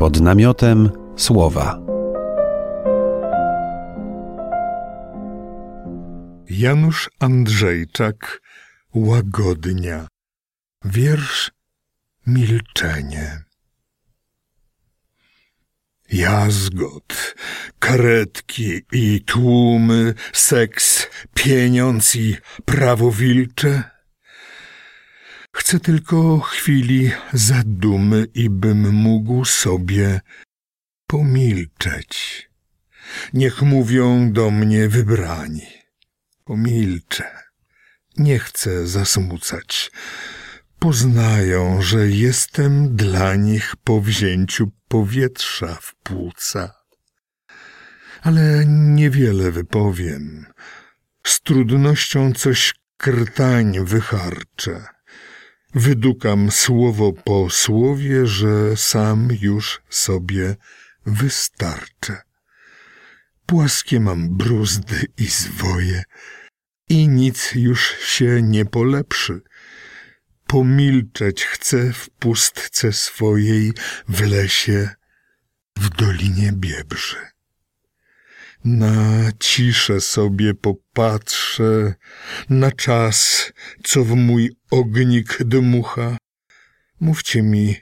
Pod namiotem słowa. Janusz Andrzejczak Łagodnia Wiersz Milczenie Jazgot, karetki i tłumy, seks, pieniądz i prawo wilcze. Chcę tylko chwili zadumy i bym mógł sobie pomilczeć. Niech mówią do mnie wybrani. Pomilczę. Nie chcę zasmucać. Poznają, że jestem dla nich po wzięciu powietrza w płuca. Ale niewiele wypowiem. Z trudnością coś krtań wycharczę. Wydukam słowo po słowie, że sam już sobie wystarczę. Płaskie mam bruzdy i zwoje i nic już się nie polepszy. Pomilczeć chcę w pustce swojej, w lesie, w dolinie Biebrzy. Na ciszę sobie popatrzę, na czas, co w mój ognik dmucha. Mówcie mi,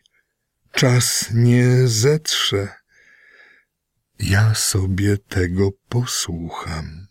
czas nie zetrze. Ja sobie tego posłucham.